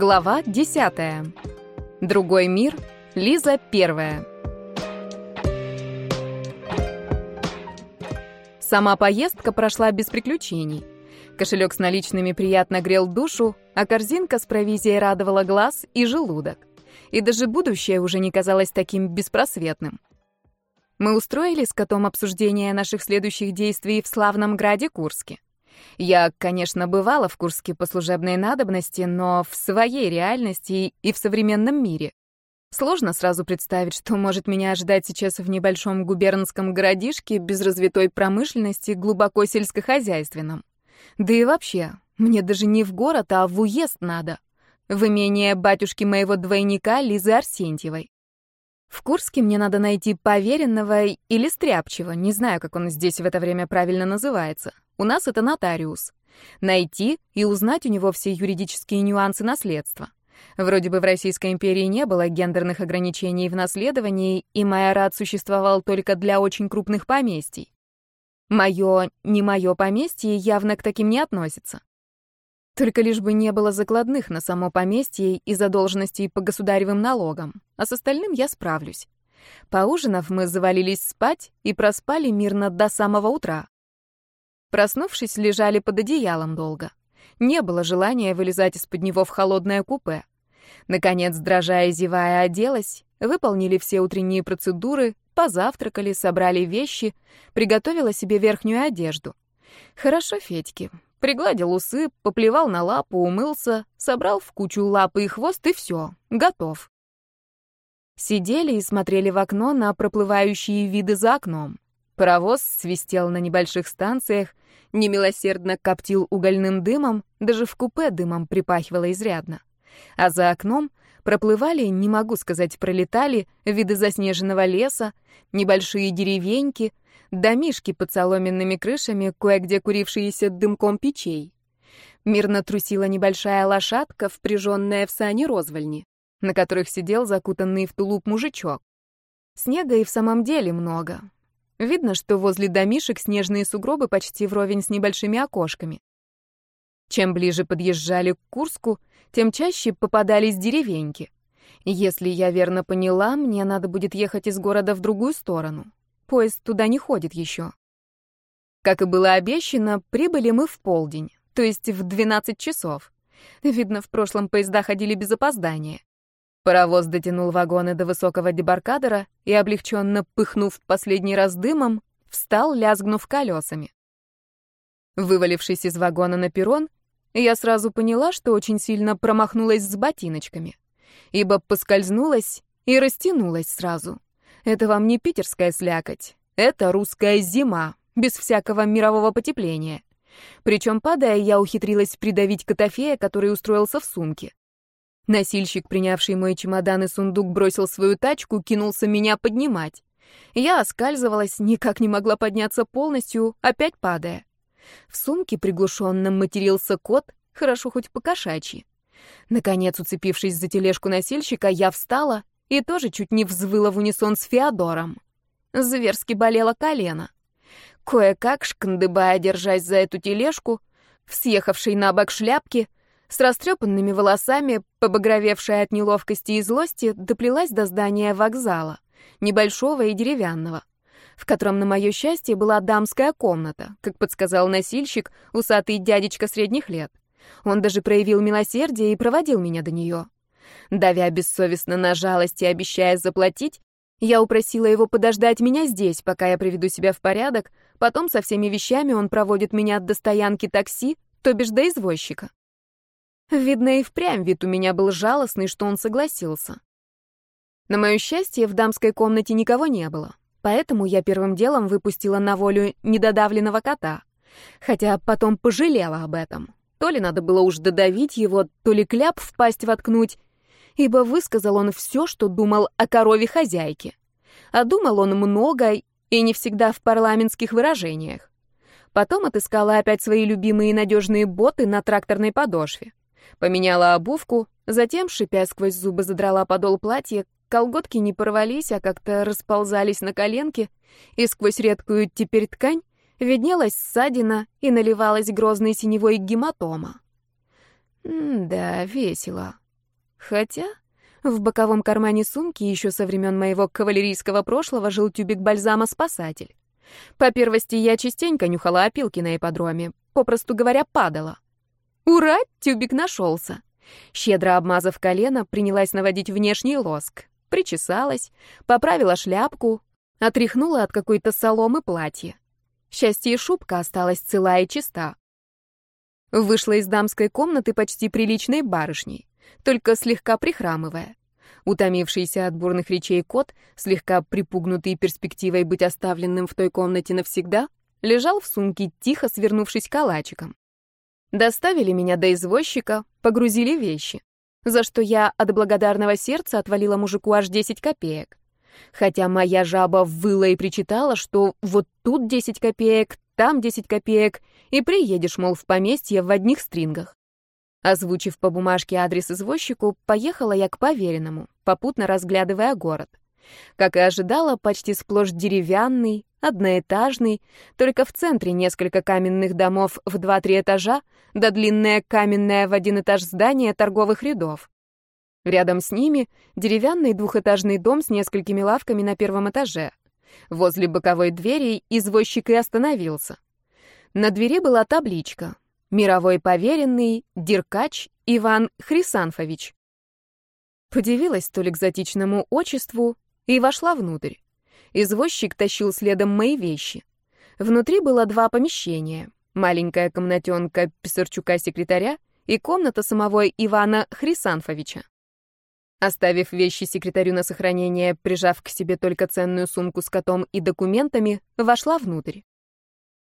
Глава 10. Другой мир. Лиза первая. Сама поездка прошла без приключений. Кошелек с наличными приятно грел душу, а корзинка с провизией радовала глаз и желудок. И даже будущее уже не казалось таким беспросветным. Мы устроили с котом обсуждение наших следующих действий в славном граде Курске. Я, конечно, бывала в Курске по служебной надобности, но в своей реальности и в современном мире. Сложно сразу представить, что может меня ожидать сейчас в небольшом губернском городишке без развитой промышленности, глубоко сельскохозяйственном. Да и вообще, мне даже не в город, а в уезд надо. В имение батюшки моего двойника Лизы Арсентьевой. В Курске мне надо найти поверенного или стряпчего, не знаю, как он здесь в это время правильно называется. У нас это нотариус. Найти и узнать у него все юридические нюансы наследства. Вроде бы в Российской империи не было гендерных ограничений в наследовании, и майорат существовал только для очень крупных поместий. Мое, не мое поместье явно к таким не относится. Только лишь бы не было закладных на само поместье и задолженностей по государевым налогам, а с остальным я справлюсь. Поужинав, мы завалились спать и проспали мирно до самого утра. Проснувшись, лежали под одеялом долго. Не было желания вылезать из-под него в холодное купе. Наконец, дрожа и зевая, оделась, выполнили все утренние процедуры, позавтракали, собрали вещи, приготовила себе верхнюю одежду. Хорошо, Федьки. Пригладил усы, поплевал на лапу, умылся, собрал в кучу лапы и хвост, и все, готов. Сидели и смотрели в окно на проплывающие виды за окном. Паровоз свистел на небольших станциях, немилосердно коптил угольным дымом, даже в купе дымом припахивало изрядно. А за окном проплывали, не могу сказать, пролетали, виды заснеженного леса, небольшие деревеньки, домишки под соломенными крышами, кое-где курившиеся дымком печей. Мирно трусила небольшая лошадка, впряженная в сани розвальни, на которых сидел закутанный в тулуп мужичок. Снега и в самом деле много, Видно, что возле домишек снежные сугробы почти вровень с небольшими окошками. Чем ближе подъезжали к Курску, тем чаще попадались деревеньки. Если я верно поняла, мне надо будет ехать из города в другую сторону. Поезд туда не ходит еще. Как и было обещано, прибыли мы в полдень, то есть в 12 часов. Видно, в прошлом поезда ходили без опоздания. Паровоз дотянул вагоны до высокого дебаркадера и, облегченно пыхнув последний раз дымом, встал, лязгнув колесами. Вывалившись из вагона на перрон, я сразу поняла, что очень сильно промахнулась с ботиночками, ибо поскользнулась и растянулась сразу. Это вам не питерская слякоть, это русская зима, без всякого мирового потепления. Причем, падая, я ухитрилась придавить Котофея, который устроился в сумке. Носильщик, принявший мой чемодан и сундук, бросил свою тачку, кинулся меня поднимать. Я оскальзывалась, никак не могла подняться полностью, опять падая. В сумке приглушенно матерился кот, хорошо хоть по-кошачьи. Наконец, уцепившись за тележку носильщика, я встала и тоже чуть не взвыла в унисон с Феодором. Зверски болело колено. Кое-как, шкандыбая, держась за эту тележку, в съехавшей на бок шляпки, с растрепанными волосами, побагровевшая от неловкости и злости, доплелась до здания вокзала, небольшого и деревянного, в котором, на мое счастье, была дамская комната, как подсказал носильщик, усатый дядечка средних лет. Он даже проявил милосердие и проводил меня до нее. Давя бессовестно на жалость и обещая заплатить, я упросила его подождать меня здесь, пока я приведу себя в порядок, потом со всеми вещами он проводит меня до стоянки такси, то бишь до извозчика. Видно, и впрямь вид у меня был жалостный, что он согласился. На мое счастье, в дамской комнате никого не было, поэтому я первым делом выпустила на волю недодавленного кота. Хотя потом пожалела об этом. То ли надо было уж додавить его, то ли кляп в пасть воткнуть, ибо высказал он все, что думал о корове хозяйке. А думал он много и не всегда в парламентских выражениях. Потом отыскала опять свои любимые надежные боты на тракторной подошве. Поменяла обувку, затем, шипя сквозь зубы, задрала подол платья, колготки не порвались, а как-то расползались на коленке, и сквозь редкую теперь ткань виднелась ссадина и наливалась грозной синевой гематома. М да, весело. Хотя в боковом кармане сумки еще со времен моего кавалерийского прошлого жил тюбик бальзама «Спасатель». По первости, я частенько нюхала опилки на ипподроме, попросту говоря, падала. Ура, тюбик нашелся. Щедро обмазав колено, принялась наводить внешний лоск. Причесалась, поправила шляпку, отряхнула от какой-то соломы платье. Счастье шубка осталась цела и чиста. Вышла из дамской комнаты почти приличной барышней, только слегка прихрамывая. Утомившийся от бурных речей кот, слегка припугнутый перспективой быть оставленным в той комнате навсегда, лежал в сумке, тихо свернувшись калачиком. Доставили меня до извозчика, погрузили вещи, за что я от благодарного сердца отвалила мужику аж 10 копеек. Хотя моя жаба выла и причитала, что вот тут 10 копеек, там 10 копеек, и приедешь, мол, в поместье в одних стрингах. Озвучив по бумажке адрес извозчику, поехала я к поверенному, попутно разглядывая город. Как и ожидала, почти сплошь деревянный, одноэтажный, только в центре несколько каменных домов в два-три этажа, да длинное каменное в один этаж здание торговых рядов. Рядом с ними деревянный двухэтажный дом с несколькими лавками на первом этаже. Возле боковой двери извозчик и остановился. На двери была табличка Мировой поверенный, Диркач Иван Хрисанфович. Подивилась столь экзотичному отчеству и вошла внутрь. Извозчик тащил следом мои вещи. Внутри было два помещения. Маленькая комнатенка Писарчука-секретаря и комната самого Ивана Хрисанфовича. Оставив вещи секретарю на сохранение, прижав к себе только ценную сумку с котом и документами, вошла внутрь.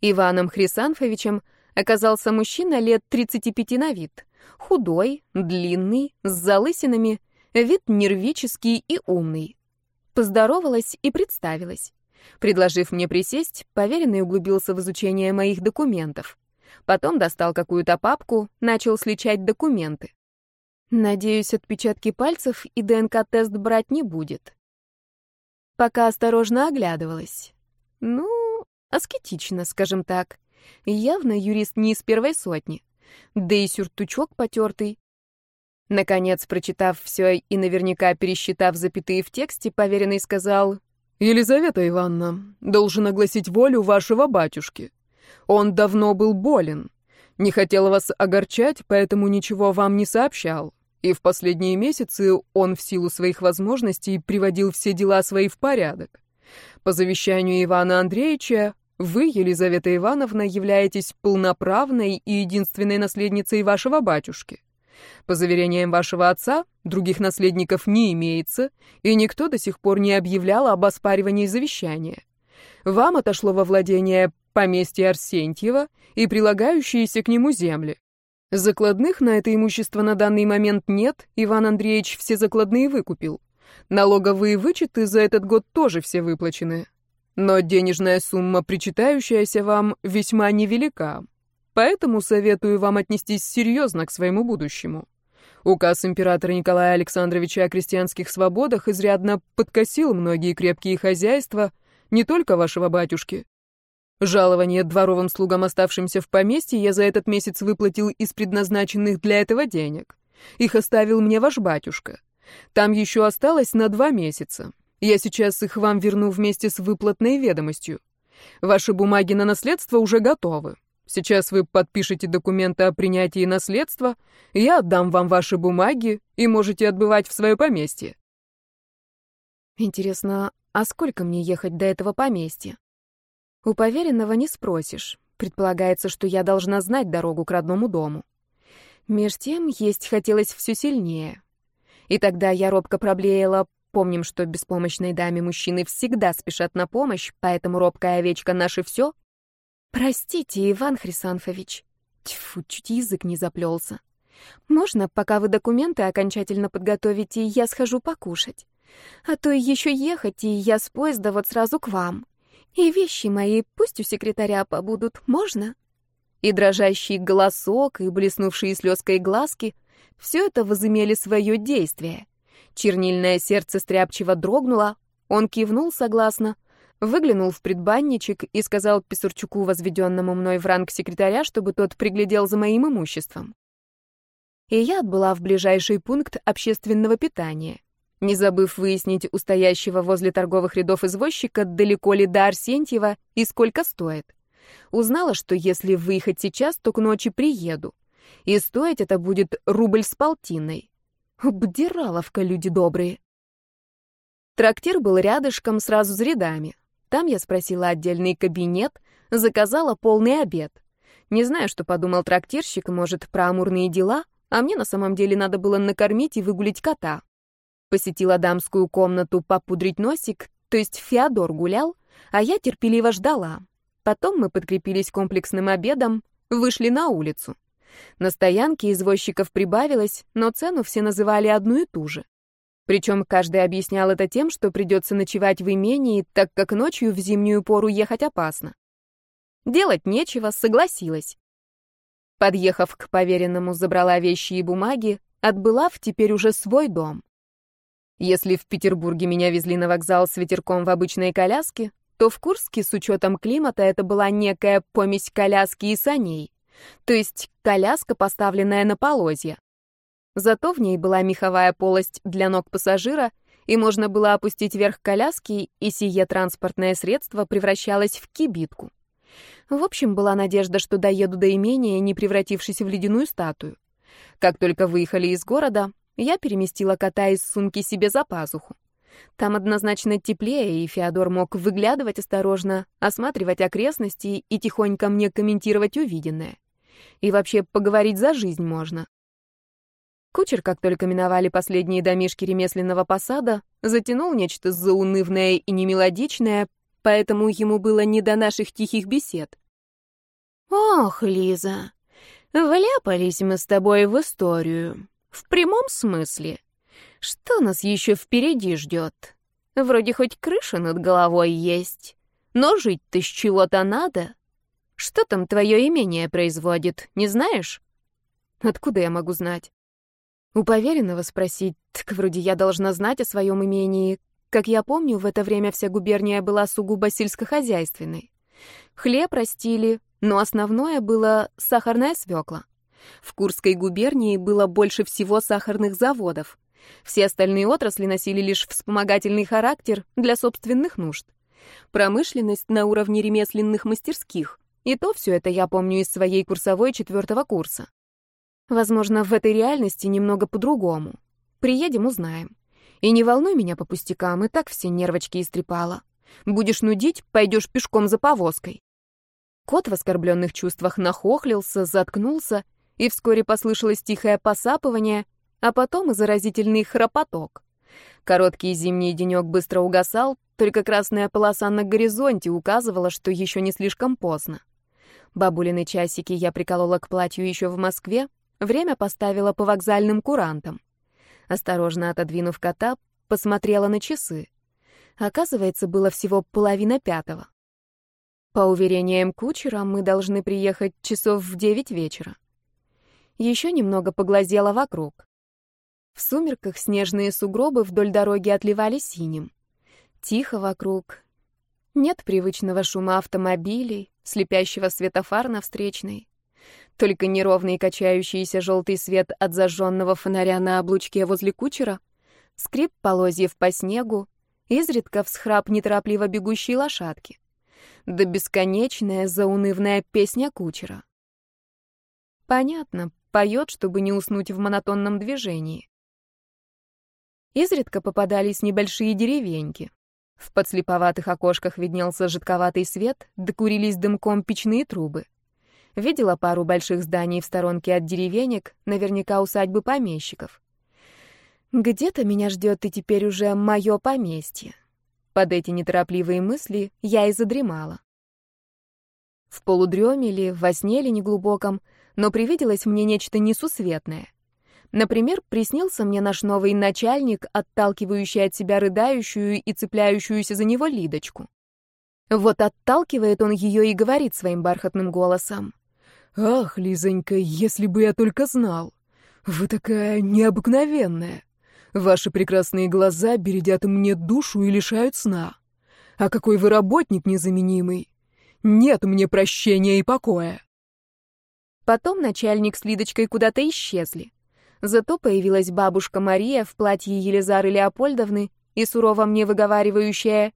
Иваном Хрисанфовичем оказался мужчина лет 35 на вид. Худой, длинный, с залысинами, вид нервический и умный. Поздоровалась и представилась. Предложив мне присесть, поверенный углубился в изучение моих документов. Потом достал какую-то папку, начал сличать документы. Надеюсь, отпечатки пальцев и ДНК-тест брать не будет. Пока осторожно оглядывалась. Ну, аскетично, скажем так. Явно юрист не из первой сотни. Да и сюртучок потертый. Наконец, прочитав все и наверняка пересчитав запятые в тексте, поверенный сказал, «Елизавета Ивановна, должен огласить волю вашего батюшки. Он давно был болен. Не хотел вас огорчать, поэтому ничего вам не сообщал. И в последние месяцы он в силу своих возможностей приводил все дела свои в порядок. По завещанию Ивана Андреевича вы, Елизавета Ивановна, являетесь полноправной и единственной наследницей вашего батюшки. По заверениям вашего отца, других наследников не имеется, и никто до сих пор не объявлял об оспаривании завещания. Вам отошло во владение поместье Арсентьева и прилагающиеся к нему земли. Закладных на это имущество на данный момент нет, Иван Андреевич все закладные выкупил. Налоговые вычеты за этот год тоже все выплачены. Но денежная сумма, причитающаяся вам, весьма невелика. Поэтому советую вам отнестись серьезно к своему будущему. Указ императора Николая Александровича о крестьянских свободах изрядно подкосил многие крепкие хозяйства, не только вашего батюшки. Жалование дворовым слугам, оставшимся в поместье, я за этот месяц выплатил из предназначенных для этого денег. Их оставил мне ваш батюшка. Там еще осталось на два месяца. Я сейчас их вам верну вместе с выплатной ведомостью. Ваши бумаги на наследство уже готовы. Сейчас вы подпишете документы о принятии наследства, я отдам вам ваши бумаги и можете отбывать в свое поместье. Интересно, а сколько мне ехать до этого поместья? У поверенного не спросишь. Предполагается, что я должна знать дорогу к родному дому. Меж тем есть хотелось все сильнее. И тогда я робко проблеяла, Помним, что беспомощной даме мужчины всегда спешат на помощь, поэтому робкая овечка наше все. Простите, Иван Хрисанфович. Тьфу, чуть язык не заплелся. Можно, пока вы документы окончательно подготовите, я схожу покушать. А то еще ехать, и я с поезда вот сразу к вам. И вещи мои пусть у секретаря побудут, можно? И дрожащий голосок, и блеснувшие слезкой глазки — все это возымели свое действие. Чернильное сердце стряпчиво дрогнуло, он кивнул согласно, выглянул в предбанничек и сказал Писурчуку, возведенному мной в ранг секретаря, чтобы тот приглядел за моим имуществом. И я отбыла в ближайший пункт общественного питания, не забыв выяснить у стоящего возле торговых рядов извозчика, далеко ли до Арсентьева и сколько стоит. Узнала, что если выехать сейчас, то к ночи приеду. И стоить это будет рубль с полтиной. Обдираловка, люди добрые. Трактир был рядышком, сразу с рядами. Там я спросила отдельный кабинет, заказала полный обед. Не знаю, что подумал трактирщик, может, про амурные дела, а мне на самом деле надо было накормить и выгулить кота. Посетила дамскую комнату попудрить носик, то есть Феодор гулял, а я терпеливо ждала. Потом мы подкрепились комплексным обедом, вышли на улицу. На стоянке извозчиков прибавилось, но цену все называли одну и ту же. Причем каждый объяснял это тем, что придется ночевать в имении, так как ночью в зимнюю пору ехать опасно. Делать нечего, согласилась. Подъехав к поверенному, забрала вещи и бумаги, отбыла в теперь уже свой дом. Если в Петербурге меня везли на вокзал с ветерком в обычной коляске, то в Курске с учетом климата это была некая помесь коляски и саней, то есть коляска, поставленная на полозья. Зато в ней была меховая полость для ног пассажира, и можно было опустить верх коляски, и сие транспортное средство превращалось в кибитку. В общем, была надежда, что доеду до имения, не превратившись в ледяную статую. Как только выехали из города, я переместила кота из сумки себе за пазуху. Там однозначно теплее, и Феодор мог выглядывать осторожно, осматривать окрестности и тихонько мне комментировать увиденное. И вообще поговорить за жизнь можно. Кучер, как только миновали последние домишки ремесленного посада, затянул нечто заунывное и немелодичное, поэтому ему было не до наших тихих бесед. «Ох, Лиза, вляпались мы с тобой в историю. В прямом смысле. Что нас еще впереди ждет? Вроде хоть крыша над головой есть, но жить-то с чего-то надо. Что там твое имение производит, не знаешь?» «Откуда я могу знать?» У поверенного спросить, так вроде я должна знать о своем имении, как я помню, в это время вся губерния была сугубо сельскохозяйственной. Хлеб растили, но основное было сахарная свекла. В Курской губернии было больше всего сахарных заводов. Все остальные отрасли носили лишь вспомогательный характер для собственных нужд. Промышленность на уровне ремесленных мастерских. И то все это я помню из своей курсовой четвертого курса. Возможно, в этой реальности немного по-другому. Приедем, узнаем. И не волнуй меня по пустякам, и так все нервочки истрепала. Будешь нудить, пойдешь пешком за повозкой. Кот в оскорбленных чувствах нахохлился, заткнулся, и вскоре послышалось тихое посапывание, а потом и заразительный храпоток. Короткий зимний денек быстро угасал, только красная полоса на горизонте указывала, что еще не слишком поздно. Бабулины часики я приколола к платью еще в Москве, время поставила по вокзальным курантам. Осторожно отодвинув кота, посмотрела на часы. Оказывается, было всего половина пятого. По уверениям кучера, мы должны приехать часов в девять вечера. Еще немного поглазела вокруг. В сумерках снежные сугробы вдоль дороги отливали синим. Тихо вокруг. Нет привычного шума автомобилей, слепящего светофар на встречной. Только неровный качающийся желтый свет от зажженного фонаря на облучке возле кучера, скрип полозьев по снегу, изредка всхрап неторопливо бегущей лошадки. Да бесконечная заунывная песня кучера. Понятно, поет, чтобы не уснуть в монотонном движении. Изредка попадались небольшие деревеньки. В подслеповатых окошках виднелся жидковатый свет, докурились дымком печные трубы. Видела пару больших зданий в сторонке от деревенек, наверняка усадьбы помещиков. Где-то меня ждет и теперь уже мое поместье. Под эти неторопливые мысли я и задремала. В полудреме ли, во сне ли неглубоком, но привиделось мне нечто несусветное. Например, приснился мне наш новый начальник, отталкивающий от себя рыдающую и цепляющуюся за него Лидочку. Вот отталкивает он ее и говорит своим бархатным голосом. «Ах, Лизонька, если бы я только знал! Вы такая необыкновенная! Ваши прекрасные глаза бередят мне душу и лишают сна. А какой вы работник незаменимый! Нет мне прощения и покоя!» Потом начальник с Лидочкой куда-то исчезли. Зато появилась бабушка Мария в платье Елизары Леопольдовны и сурово мне выговаривающая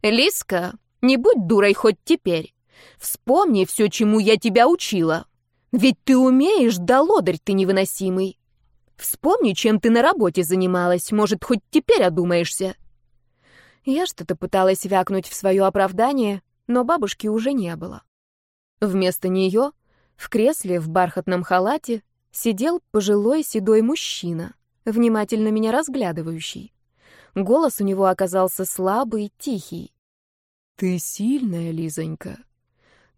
«Лиска, не будь дурой хоть теперь. Вспомни все, чему я тебя учила. Ведь ты умеешь, да лодырь ты невыносимый. Вспомни, чем ты на работе занималась, может, хоть теперь одумаешься». Я что-то пыталась вякнуть в свое оправдание, но бабушки уже не было. Вместо нее в кресле в бархатном халате сидел пожилой седой мужчина, внимательно меня разглядывающий. Голос у него оказался слабый, тихий. «Ты сильная, Лизонька.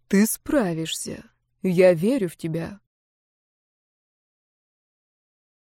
Ты справишься. Я верю в тебя.